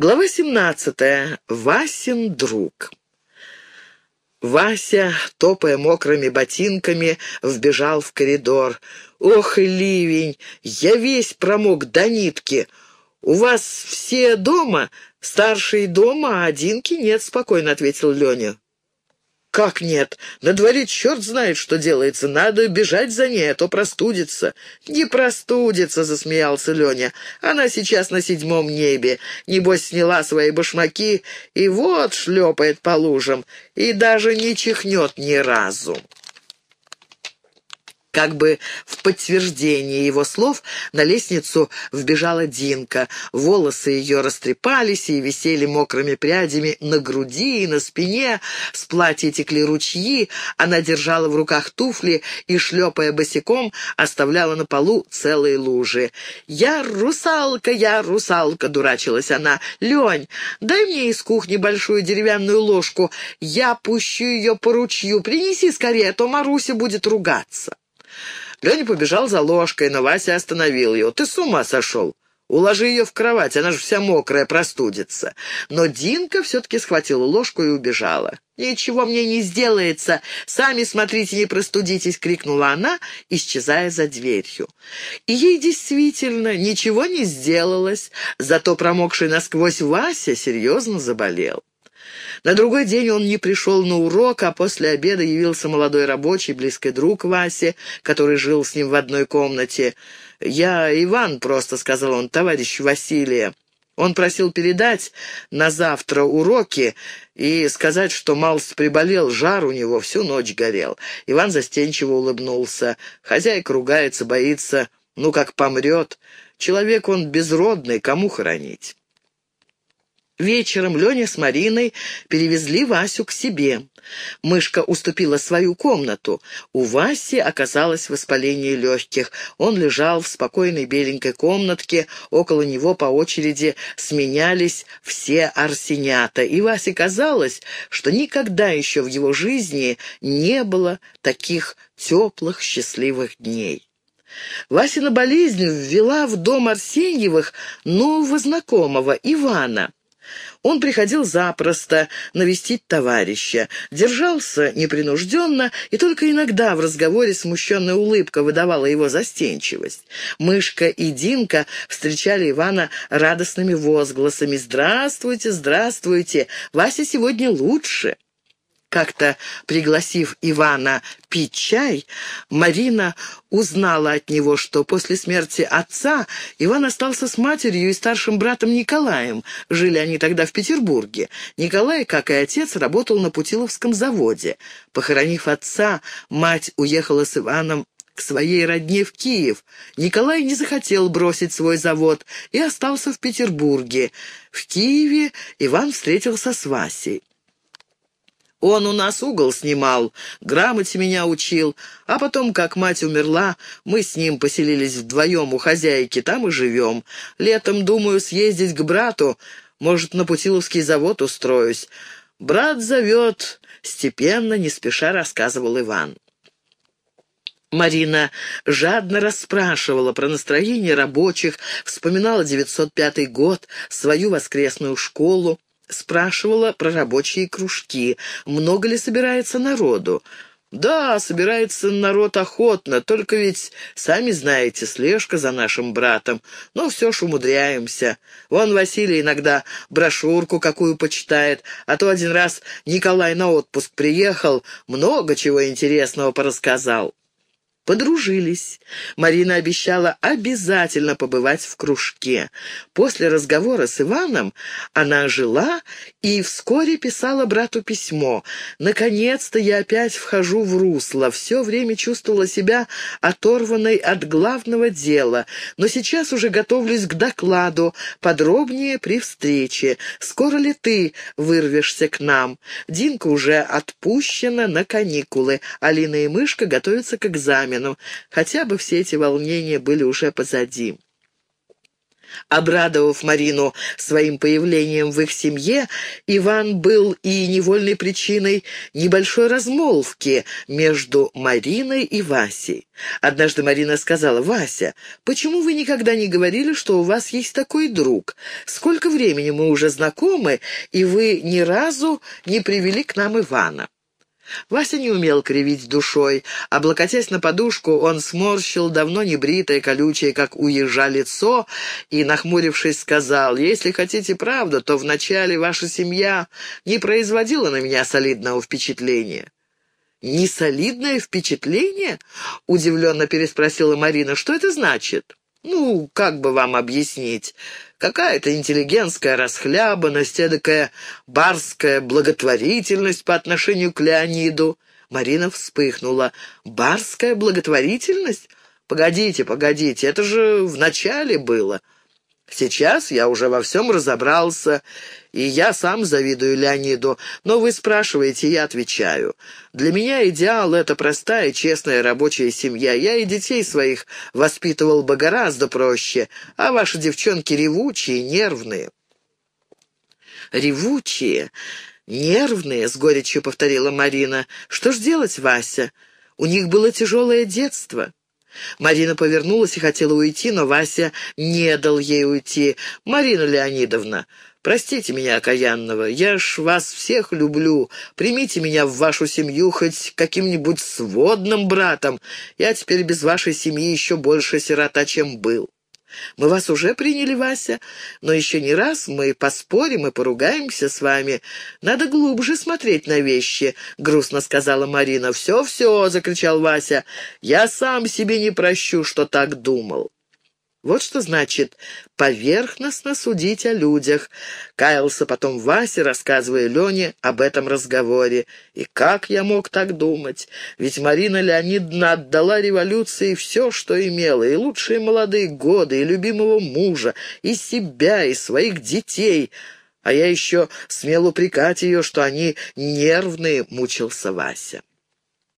Глава 17. Васин друг. Вася, топая мокрыми ботинками, вбежал в коридор. «Ох, ливень! Я весь промок до нитки! У вас все дома? Старший дома, а Одинки нет», — спокойно ответил Леня. «Как нет? На дворе черт знает, что делается. Надо бежать за ней, а то простудится». «Не простудится», — засмеялся Леня. «Она сейчас на седьмом небе. Небось, сняла свои башмаки и вот шлепает по лужам, и даже не чихнет ни разу». Как бы в подтверждение его слов на лестницу вбежала Динка. Волосы ее растрепались и висели мокрыми прядями на груди и на спине. С платья текли ручьи. Она держала в руках туфли и, шлепая босиком, оставляла на полу целые лужи. «Я русалка, я русалка!» — дурачилась она. «Лень, дай мне из кухни большую деревянную ложку. Я пущу ее по ручью. Принеси скорее, а то Маруся будет ругаться». Леня побежал за ложкой, но Вася остановил его. «Ты с ума сошел? Уложи ее в кровать, она же вся мокрая, простудится». Но Динка все-таки схватила ложку и убежала. «Ничего мне не сделается! Сами смотрите, не простудитесь!» — крикнула она, исчезая за дверью. И ей действительно ничего не сделалось, зато промокший насквозь Вася серьезно заболел. На другой день он не пришел на урок, а после обеда явился молодой рабочий, близкий друг Васи, который жил с ним в одной комнате. «Я Иван просто», — сказал он, — «товарищ Василия». Он просил передать на завтра уроки и сказать, что Малс приболел, жар у него всю ночь горел. Иван застенчиво улыбнулся. Хозяйка ругается, боится, ну как помрет. Человек он безродный, кому хоронить? Вечером Леня с Мариной перевезли Васю к себе. Мышка уступила свою комнату. У Васи оказалось воспаление легких. Он лежал в спокойной беленькой комнатке. Около него по очереди сменялись все арсенята. И Васе казалось, что никогда еще в его жизни не было таких теплых, счастливых дней. Васина болезнь ввела в дом Арсеньевых нового знакомого, Ивана. Он приходил запросто навестить товарища, держался непринужденно, и только иногда в разговоре смущенная улыбка выдавала его застенчивость. Мышка и Динка встречали Ивана радостными возгласами «Здравствуйте, здравствуйте! Вася сегодня лучше!» Как-то, пригласив Ивана пить чай, Марина узнала от него, что после смерти отца Иван остался с матерью и старшим братом Николаем. Жили они тогда в Петербурге. Николай, как и отец, работал на Путиловском заводе. Похоронив отца, мать уехала с Иваном к своей родне в Киев. Николай не захотел бросить свой завод и остался в Петербурге. В Киеве Иван встретился с Васей. Он у нас угол снимал, грамоте меня учил, а потом, как мать умерла, мы с ним поселились вдвоем у хозяйки, там и живем. Летом, думаю, съездить к брату, может, на Путиловский завод устроюсь. Брат зовет, степенно, не спеша рассказывал Иван. Марина жадно расспрашивала про настроение рабочих, вспоминала 905 год, свою воскресную школу. Спрашивала про рабочие кружки, много ли собирается народу. «Да, собирается народ охотно, только ведь, сами знаете, слежка за нашим братом. Но все ж умудряемся. Вон Василий иногда брошюрку какую почитает, а то один раз Николай на отпуск приехал, много чего интересного порассказал». Подружились. Марина обещала обязательно побывать в кружке. После разговора с Иваном она жила и вскоре писала брату письмо. «Наконец-то я опять вхожу в русло. Все время чувствовала себя оторванной от главного дела, но сейчас уже готовлюсь к докладу, подробнее при встрече. Скоро ли ты вырвешься к нам? Динка уже отпущена на каникулы. Алина и Мышка готовятся к экзамену экзаменам, хотя бы все эти волнения были уже позади. Обрадовав Марину своим появлением в их семье, Иван был и невольной причиной небольшой размолвки между Мариной и Васей. Однажды Марина сказала, «Вася, почему вы никогда не говорили, что у вас есть такой друг? Сколько времени мы уже знакомы, и вы ни разу не привели к нам Ивана?» Вася не умел кривить душой. Облокотясь на подушку, он сморщил давно не бритое, колючее, как у ежа, лицо и, нахмурившись, сказал, «Если хотите правду, то вначале ваша семья не производила на меня солидного впечатления». «Не солидное впечатление?» — удивленно переспросила Марина. «Что это значит?» «Ну, как бы вам объяснить? Какая-то интеллигентская расхлябанность, эдакая барская благотворительность по отношению к Леониду». Марина вспыхнула. «Барская благотворительность? Погодите, погодите, это же в начале было». Сейчас я уже во всем разобрался, и я сам завидую Леониду, но вы спрашиваете, я отвечаю. Для меня идеал — это простая, честная рабочая семья. Я и детей своих воспитывал бы гораздо проще, а ваши девчонки ревучие, нервные. Ревучие, нервные, — с горечью повторила Марина. Что ж делать, Вася? У них было тяжелое детство. Марина повернулась и хотела уйти, но Вася не дал ей уйти. «Марина Леонидовна, простите меня, окаянного, я ж вас всех люблю. Примите меня в вашу семью хоть каким-нибудь сводным братом. Я теперь без вашей семьи еще больше сирота, чем был». Мы вас уже приняли, Вася, но еще не раз мы поспорим и поругаемся с вами. Надо глубже смотреть на вещи», — грустно сказала Марина. «Все-все», — закричал Вася, — «я сам себе не прощу, что так думал». Вот что значит поверхностно судить о людях. Каялся потом Вася, рассказывая Лене об этом разговоре. И как я мог так думать? Ведь Марина Леонидовна отдала революции все, что имела, и лучшие молодые годы, и любимого мужа, и себя, и своих детей. А я еще смел упрекать ее, что они нервные, мучился Вася.